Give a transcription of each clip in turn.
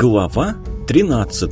Глава 13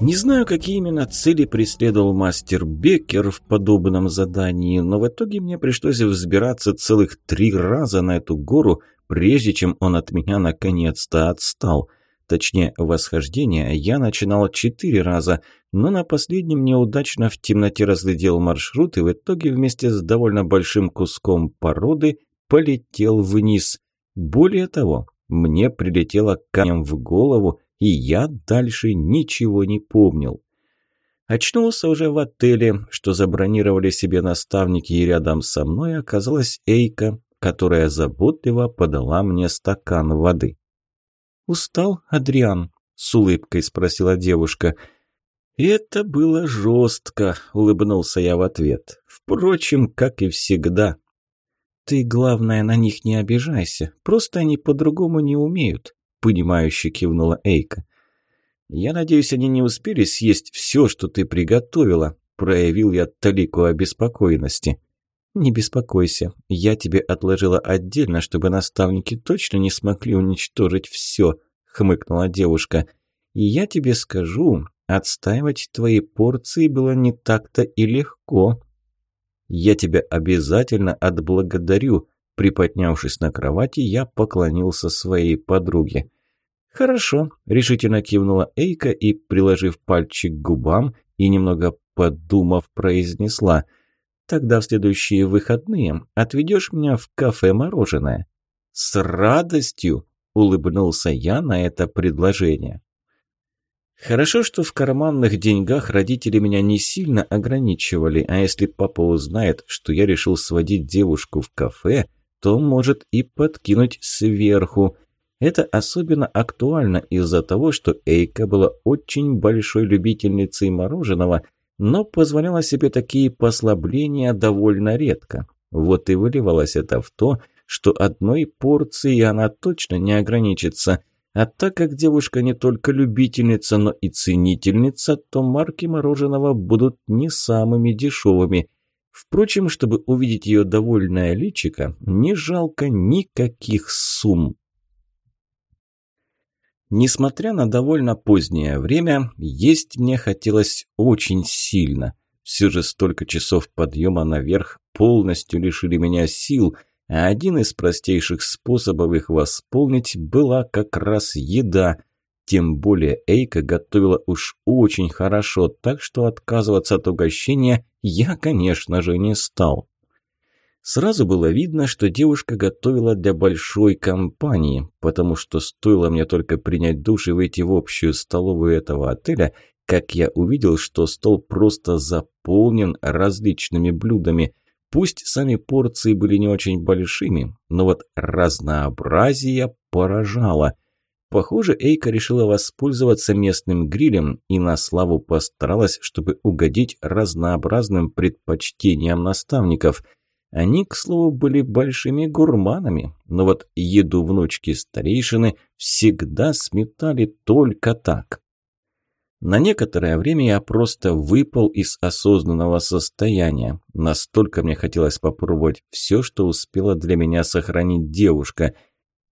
Не знаю, какие именно цели преследовал мастер Беккер в подобном задании, но в итоге мне пришлось взбираться целых три раза на эту гору, прежде чем он от меня наконец-то отстал – Точнее, восхождение я начинал четыре раза, но на последнем неудачно в темноте разглядел маршрут и в итоге вместе с довольно большим куском породы полетел вниз. Более того, мне прилетело камнем в голову, и я дальше ничего не помнил. Очнулся уже в отеле, что забронировали себе наставники, и рядом со мной оказалась Эйка, которая заботливо подала мне стакан воды. «Устал, Адриан?» – с улыбкой спросила девушка. «Это было жестко», – улыбнулся я в ответ. «Впрочем, как и всегда». «Ты, главное, на них не обижайся. Просто они по-другому не умеют», – понимающе кивнула Эйка. «Я надеюсь, они не успели съесть все, что ты приготовила», – проявил я талику обеспокоенности. «Не беспокойся, я тебе отложила отдельно, чтобы наставники точно не смогли уничтожить все», – хмыкнула девушка. «И я тебе скажу, отстаивать твои порции было не так-то и легко». «Я тебя обязательно отблагодарю», – приподнявшись на кровати, я поклонился своей подруге. «Хорошо», – решительно кивнула Эйка и, приложив пальчик к губам и немного подумав, произнесла – Тогда в следующие выходные отведешь меня в кафе «Мороженое». «С радостью!» – улыбнулся я на это предложение. Хорошо, что в карманных деньгах родители меня не сильно ограничивали, а если папа узнает, что я решил сводить девушку в кафе, то может и подкинуть сверху. Это особенно актуально из-за того, что Эйка была очень большой любительницей мороженого – но позволяла себе такие послабления довольно редко. Вот и выливалось это в то, что одной порции она точно не ограничится. А так как девушка не только любительница, но и ценительница, то марки мороженого будут не самыми дешевыми. Впрочем, чтобы увидеть ее довольное личико, не жалко никаких сумм. Несмотря на довольно позднее время, есть мне хотелось очень сильно. Все же столько часов подъема наверх полностью лишили меня сил, а один из простейших способов их восполнить была как раз еда. Тем более Эйка готовила уж очень хорошо, так что отказываться от угощения я, конечно же, не стал. Сразу было видно, что девушка готовила для большой компании, потому что стоило мне только принять душ и выйти в общую столовую этого отеля, как я увидел, что стол просто заполнен различными блюдами. Пусть сами порции были не очень большими, но вот разнообразие поражало. Похоже, Эйка решила воспользоваться местным грилем и на славу постаралась, чтобы угодить разнообразным предпочтениям наставников – они, к слову, были большими гурманами, но вот еду внучки старейшины всегда сметали только так. На некоторое время я просто выпал из осознанного состояния. Настолько мне хотелось попробовать все, что успела для меня сохранить девушка.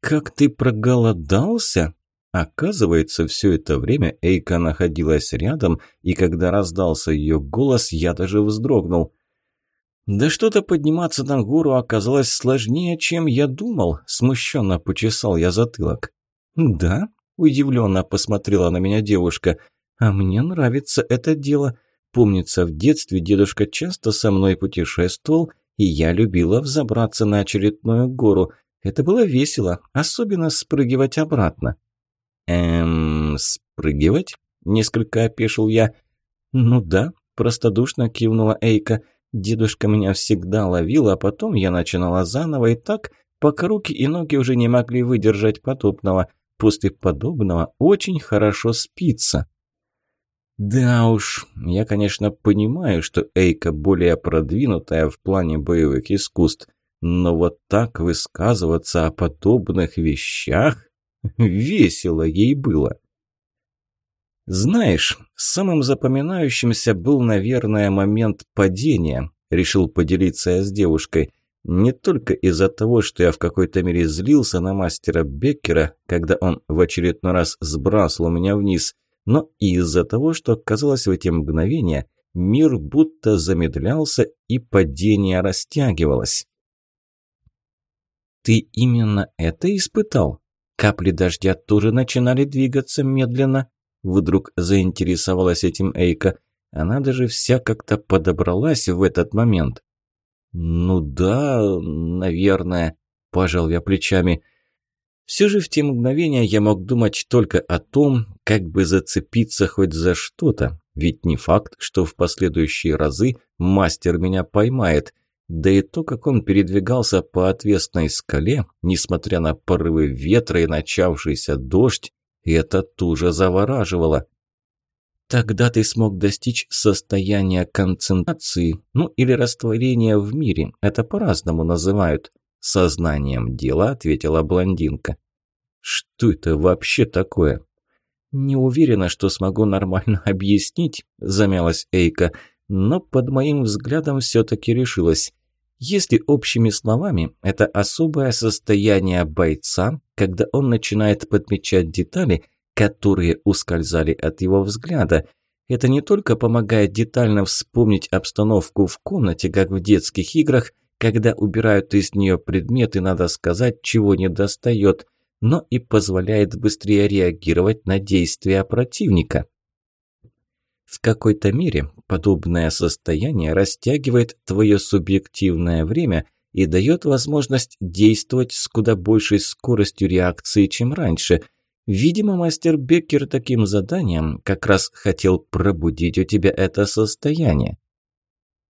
«Как ты проголодался?» Оказывается, все это время Эйка находилась рядом, и когда раздался ее голос, я даже вздрогнул – «Да что-то подниматься на гору оказалось сложнее, чем я думал», – смущенно почесал я затылок. «Да?» – удивленно посмотрела на меня девушка. «А мне нравится это дело. Помнится, в детстве дедушка часто со мной путешествовал, и я любила взобраться на очередную гору. Это было весело, особенно спрыгивать обратно». «Эм, спрыгивать?» – несколько опешил я. «Ну да», – простодушно кивнула Эйка – Дедушка меня всегда ловил, а потом я начинала заново, и так, пока руки и ноги уже не могли выдержать подобного. После подобного очень хорошо спится. Да уж, я, конечно, понимаю, что Эйка более продвинутая в плане боевых искусств, но вот так высказываться о подобных вещах весело ей было. Знаешь, самым запоминающимся был, наверное, момент падения. Решил поделиться я с девушкой. Не только из-за того, что я в какой-то мере злился на мастера Беккера, когда он в очередной раз сбрасывал меня вниз, но и из-за того, что, казалось, в эти мгновения мир будто замедлялся и падение растягивалось. «Ты именно это испытал? Капли дождя тоже начинали двигаться медленно?» Вдруг заинтересовалась этим Эйка. Она даже вся как-то подобралась в этот момент. «Ну да, наверное», – пожал я плечами. Все же в те мгновения я мог думать только о том, как бы зацепиться хоть за что-то, ведь не факт, что в последующие разы мастер меня поймает. Да и то, как он передвигался по отвесной скале, несмотря на порывы ветра и начавшийся дождь, это тоже завораживало. Тогда ты смог достичь состояния концентрации, ну или растворения в мире, это по-разному называют. Сознанием дела ответила блондинка. Что это вообще такое? Не уверена, что смогу нормально объяснить, замялась Эйка, но под моим взглядом все-таки решилась. Если общими словами, это особое состояние бойца, когда он начинает подмечать детали, которые ускользали от его взгляда. Это не только помогает детально вспомнить обстановку в комнате, как в детских играх, когда убирают из нее предметы, надо сказать, чего не достает, но и позволяет быстрее реагировать на действия противника. В какой-то мере подобное состояние растягивает твое субъективное время и дает возможность действовать с куда большей скоростью реакции, чем раньше. Видимо, мастер Беккер таким заданием как раз хотел пробудить у тебя это состояние.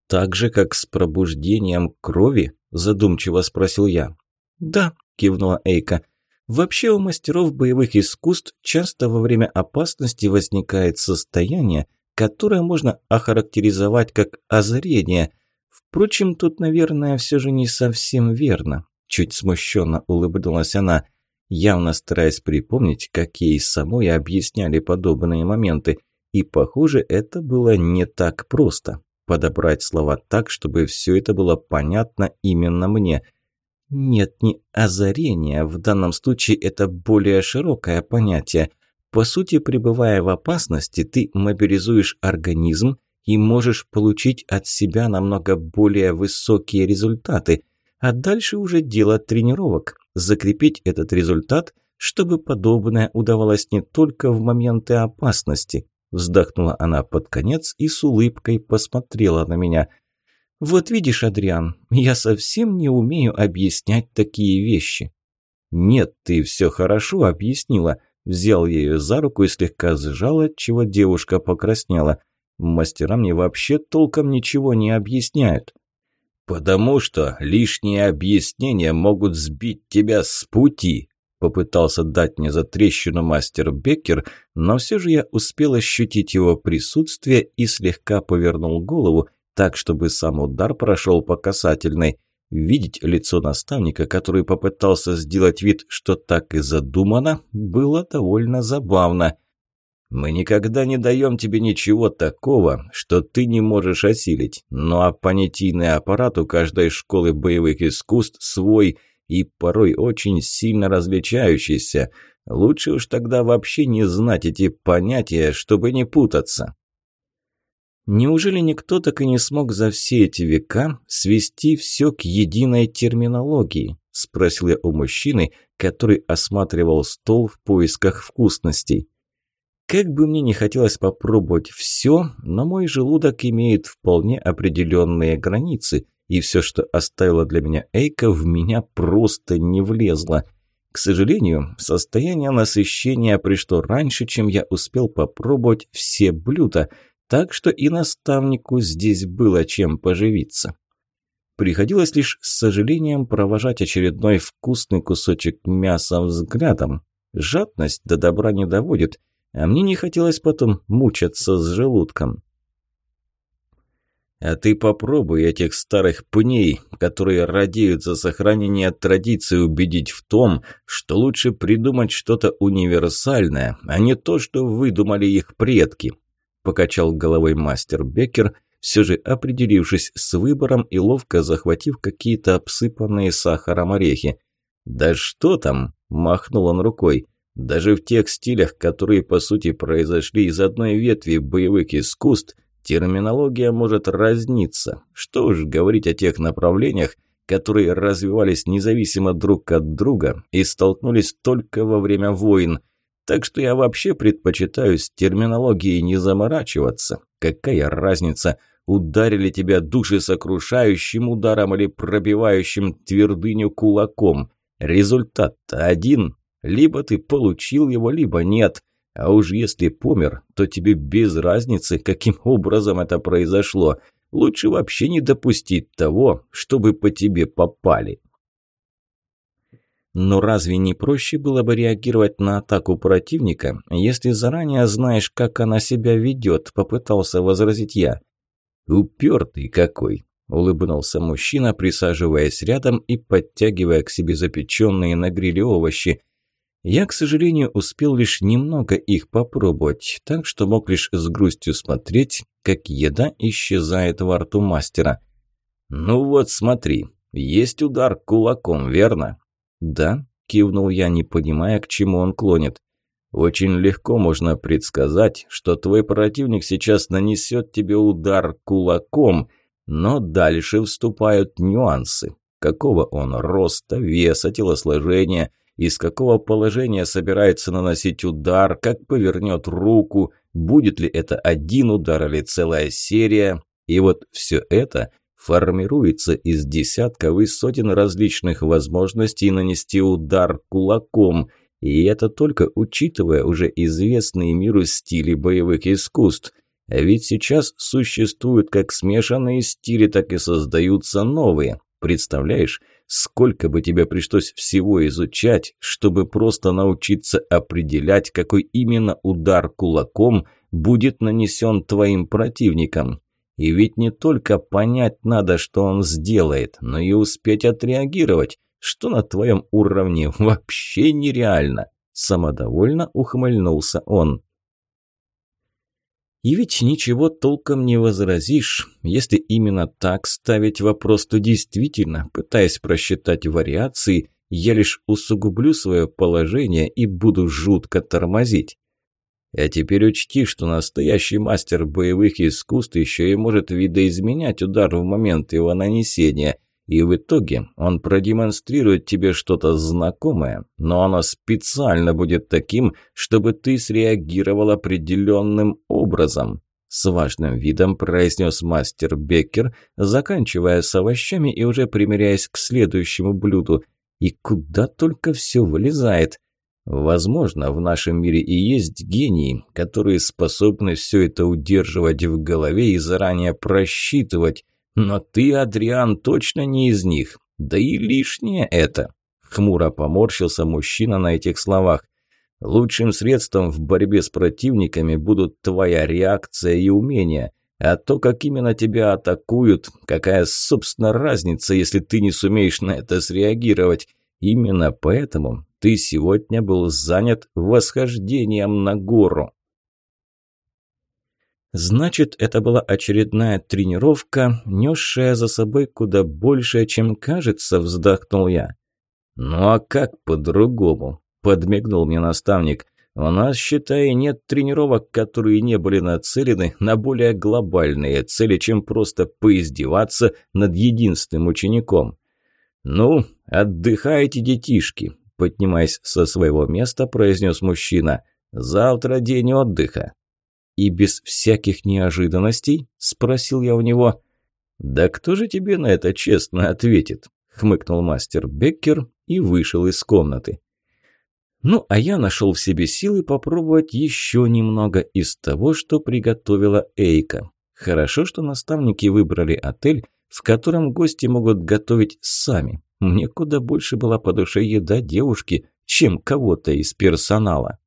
«Так же, как с пробуждением крови?» – задумчиво спросил я. «Да», – кивнула Эйка. «Вообще у мастеров боевых искусств часто во время опасности возникает состояние, которое можно охарактеризовать как озарение. Впрочем, тут, наверное, все же не совсем верно. Чуть смущенно улыбнулась она, явно стараясь припомнить, как ей самой объясняли подобные моменты. И, похоже, это было не так просто. Подобрать слова так, чтобы все это было понятно именно мне. Нет, не озарение, в данном случае это более широкое понятие. По сути, пребывая в опасности, ты мобилизуешь организм и можешь получить от себя намного более высокие результаты. А дальше уже дело тренировок. Закрепить этот результат, чтобы подобное удавалось не только в моменты опасности. Вздохнула она под конец и с улыбкой посмотрела на меня. «Вот видишь, Адриан, я совсем не умею объяснять такие вещи». «Нет, ты все хорошо объяснила», Взял ее за руку и слегка сжал, отчего девушка покраснела. Мастера мне вообще толком ничего не объясняют. «Потому что лишние объяснения могут сбить тебя с пути», попытался дать мне за трещину мастер Беккер, но все же я успел ощутить его присутствие и слегка повернул голову, так, чтобы сам удар прошел по касательной. Видеть лицо наставника, который попытался сделать вид, что так и задумано, было довольно забавно. «Мы никогда не даем тебе ничего такого, что ты не можешь осилить. Ну а понятийный аппарат у каждой школы боевых искусств свой и порой очень сильно различающийся. Лучше уж тогда вообще не знать эти понятия, чтобы не путаться». Неужели никто так и не смог за все эти века свести все к единой терминологии? Спросил я у мужчины, который осматривал стол в поисках вкусностей. Как бы мне не хотелось попробовать все, но мой желудок имеет вполне определенные границы, и все, что оставила для меня Эйка, в меня просто не влезло. К сожалению, состояние насыщения пришло раньше, чем я успел попробовать все блюда – так что и наставнику здесь было чем поживиться. Приходилось лишь с сожалением провожать очередной вкусный кусочек мяса взглядом. Жадность до добра не доводит, а мне не хотелось потом мучаться с желудком. А ты попробуй этих старых пней, которые радеют за сохранение традиции, убедить в том, что лучше придумать что-то универсальное, а не то, что выдумали их предки. Покачал головой мастер Беккер, все же определившись с выбором и ловко захватив какие-то обсыпанные сахаром орехи. «Да что там?» – махнул он рукой. «Даже в тех стилях, которые по сути произошли из одной ветви боевых искусств – Терминология может разниться. Что уж говорить о тех направлениях, которые развивались независимо друг от друга и столкнулись только во время войн. Так что я вообще предпочитаю с терминологией не заморачиваться. Какая разница, ударили тебя душесокрушающим ударом или пробивающим твердыню кулаком? Результат-то один. Либо ты получил его, либо нет. А уж если помер, то тебе без разницы, каким образом это произошло. Лучше вообще не допустить того, чтобы по тебе попали. Но разве не проще было бы реагировать на атаку противника, если заранее знаешь, как она себя ведет, попытался возразить я. Упертый какой, улыбнулся мужчина, присаживаясь рядом и подтягивая к себе запеченные на гриле овощи. Я, к сожалению, успел лишь немного их попробовать, так что мог лишь с грустью смотреть, как еда исчезает во рту мастера. «Ну вот смотри, есть удар кулаком, верно?» «Да», – кивнул я, не понимая, к чему он клонит. «Очень легко можно предсказать, что твой противник сейчас нанесет тебе удар кулаком, но дальше вступают нюансы. Какого он роста, веса, телосложения – из какого положения собирается наносить удар, как повернет руку, будет ли это один удар или целая серия. И вот все это формируется из десятков и сотен различных возможностей нанести удар кулаком, и это только учитывая уже известные миру стили боевых искусств. Ведь сейчас существуют как смешанные стили, так и создаются новые. Представляешь, сколько бы тебе пришлось всего изучать, чтобы просто научиться определять, какой именно удар кулаком будет нанесен твоим противникам. И ведь не только понять надо, что он сделает, но и успеть отреагировать, что на твоем уровне вообще нереально. Самодовольно ухмыльнулся он. И ведь ничего толком не возразишь. Если именно так ставить вопрос, то действительно, пытаясь просчитать вариации, я лишь усугублю свое положение и буду жутко тормозить. А теперь учти, что настоящий мастер боевых искусств еще и может видоизменять удар в момент его нанесения – и в итоге он продемонстрирует тебе что-то знакомое, но оно специально будет таким, чтобы ты среагировал определенным образом. С важным видом произнес мастер Беккер, заканчивая с овощами и уже примеряясь к следующему блюду. И куда только все вылезает. Возможно, в нашем мире и есть гении, которые способны все это удерживать в голове и заранее просчитывать, но ты, Адриан, точно не из них. Да и лишнее это. Хмуро поморщился мужчина на этих словах. Лучшим средством в борьбе с противниками будут твоя реакция и умения. А то, как именно тебя атакуют, какая, собственно, разница, если ты не сумеешь на это среагировать. Именно поэтому ты сегодня был занят восхождением на гору. Значит, это была очередная тренировка, несшая за собой куда больше, чем кажется, вздохнул я. Ну а как по-другому? Подмигнул мне наставник. У нас, считай, нет тренировок, которые не были нацелены на более глобальные цели, чем просто поиздеваться над единственным учеником. Ну, отдыхайте, детишки, поднимаясь со своего места, произнес мужчина. Завтра день отдыха и без всяких неожиданностей?» – спросил я у него. «Да кто же тебе на это честно ответит?» – хмыкнул мастер Беккер и вышел из комнаты. Ну, а я нашел в себе силы попробовать еще немного из того, что приготовила Эйка. Хорошо, что наставники выбрали отель, в котором гости могут готовить сами. Мне куда больше была по душе еда девушки, чем кого-то из персонала.